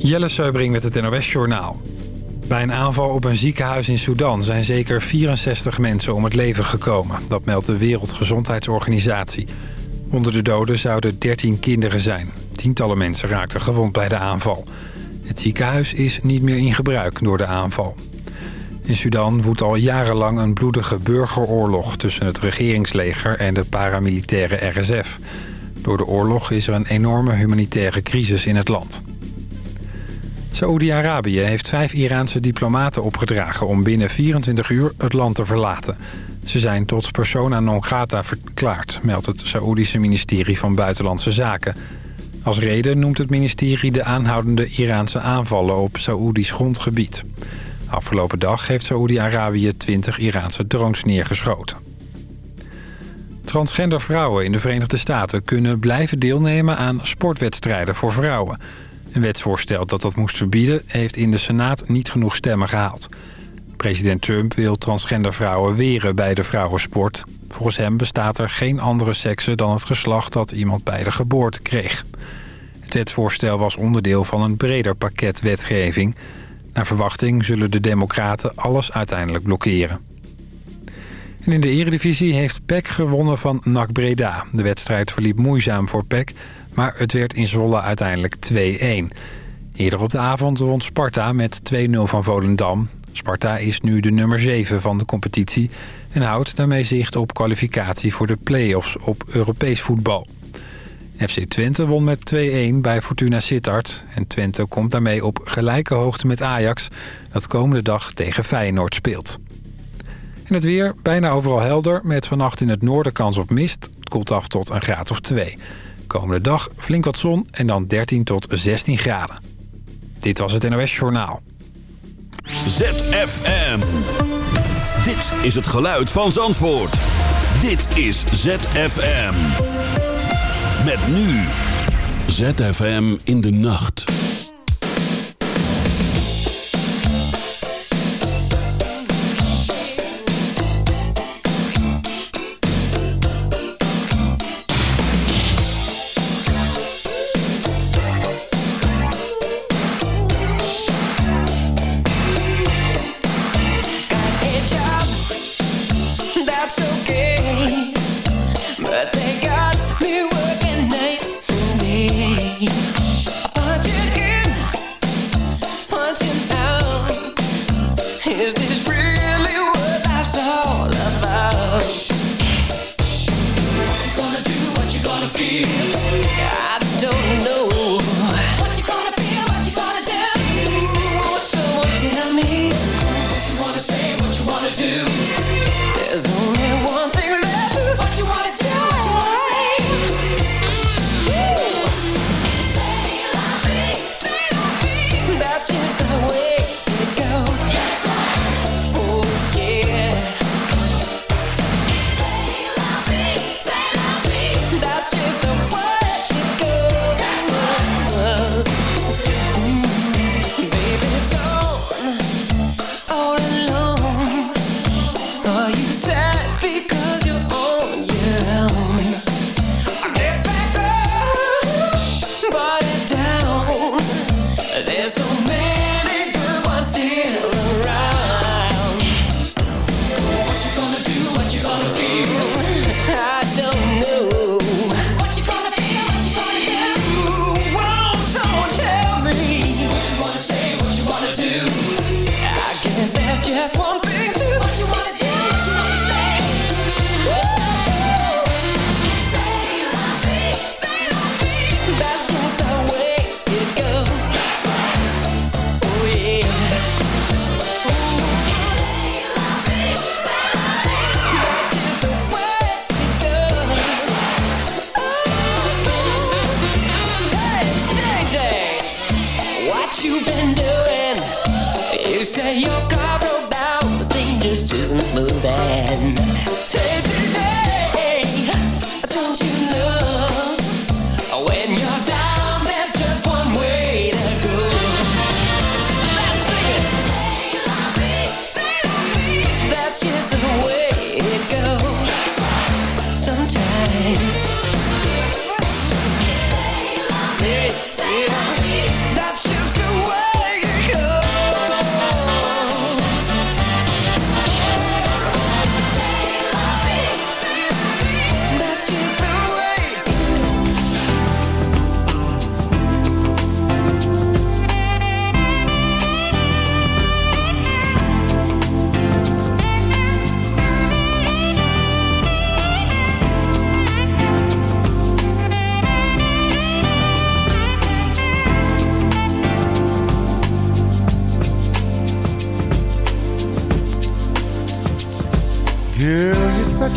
Jelle Seubring met het NOS Journaal. Bij een aanval op een ziekenhuis in Sudan zijn zeker 64 mensen om het leven gekomen. Dat meldt de Wereldgezondheidsorganisatie. Onder de doden zouden 13 kinderen zijn. Tientallen mensen raakten gewond bij de aanval. Het ziekenhuis is niet meer in gebruik door de aanval. In Sudan woedt al jarenlang een bloedige burgeroorlog... tussen het regeringsleger en de paramilitaire RSF. Door de oorlog is er een enorme humanitaire crisis in het land. Saoedi-Arabië heeft vijf Iraanse diplomaten opgedragen... om binnen 24 uur het land te verlaten. Ze zijn tot persona non grata verklaard... meldt het Saoedische ministerie van Buitenlandse Zaken. Als reden noemt het ministerie de aanhoudende Iraanse aanvallen... op Saoedisch grondgebied. Afgelopen dag heeft Saoedi-Arabië 20 Iraanse drones neergeschoten. Transgender vrouwen in de Verenigde Staten kunnen blijven deelnemen aan sportwedstrijden voor vrouwen. Een wetsvoorstel dat dat moest verbieden heeft in de Senaat niet genoeg stemmen gehaald. President Trump wil transgender vrouwen weren bij de vrouwensport. Volgens hem bestaat er geen andere sekse dan het geslacht dat iemand bij de geboorte kreeg. Het wetsvoorstel was onderdeel van een breder pakket wetgeving. Naar verwachting zullen de democraten alles uiteindelijk blokkeren. En in de eredivisie heeft PEC gewonnen van NAC Breda. De wedstrijd verliep moeizaam voor PEC, maar het werd in Zwolle uiteindelijk 2-1. Eerder op de avond won Sparta met 2-0 van Volendam. Sparta is nu de nummer 7 van de competitie... en houdt daarmee zicht op kwalificatie voor de play-offs op Europees voetbal. FC Twente won met 2-1 bij Fortuna Sittard. En Twente komt daarmee op gelijke hoogte met Ajax... dat komende dag tegen Feyenoord speelt. In het weer bijna overal helder met vannacht in het noorden kans op mist. Het koelt af tot een graad of 2. Komende dag flink wat zon en dan 13 tot 16 graden. Dit was het NOS Journaal. ZFM. Dit is het geluid van Zandvoort. Dit is ZFM. Met nu. ZFM in de nacht.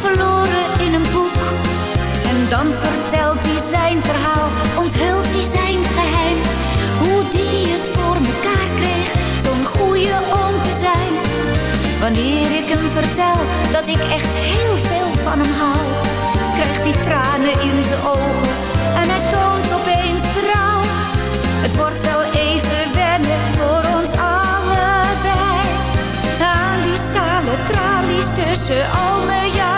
verloren in een boek. En dan vertelt hij zijn verhaal, onthult hij zijn geheim. Hoe die het voor mekaar kreeg, zo'n goede oom te zijn. Wanneer ik hem vertel dat ik echt heel veel van hem hou, krijgt hij tranen in zijn ogen en hij toont opeens verhaal. tussen al mijn.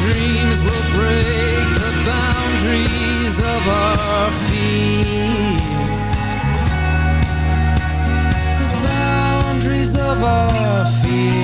Dreams will break the boundaries of our fear. The boundaries of our fear.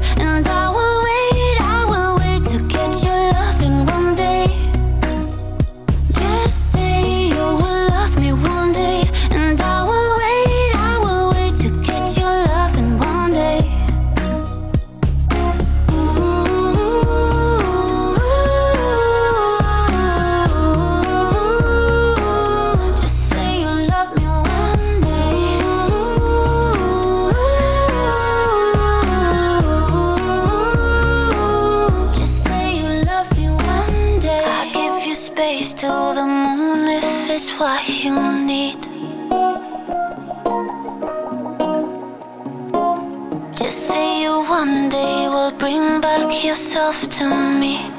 to me.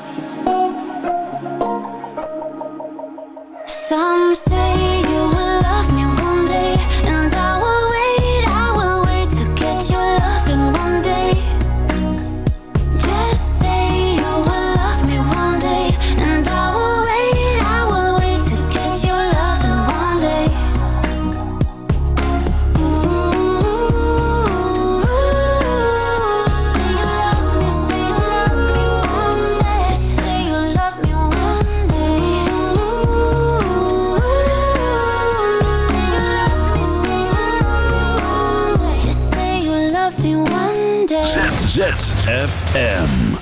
ZFM.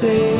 say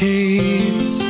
barricades